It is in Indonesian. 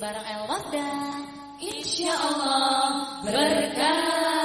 bareng El Wafda. Insya Allah berkah.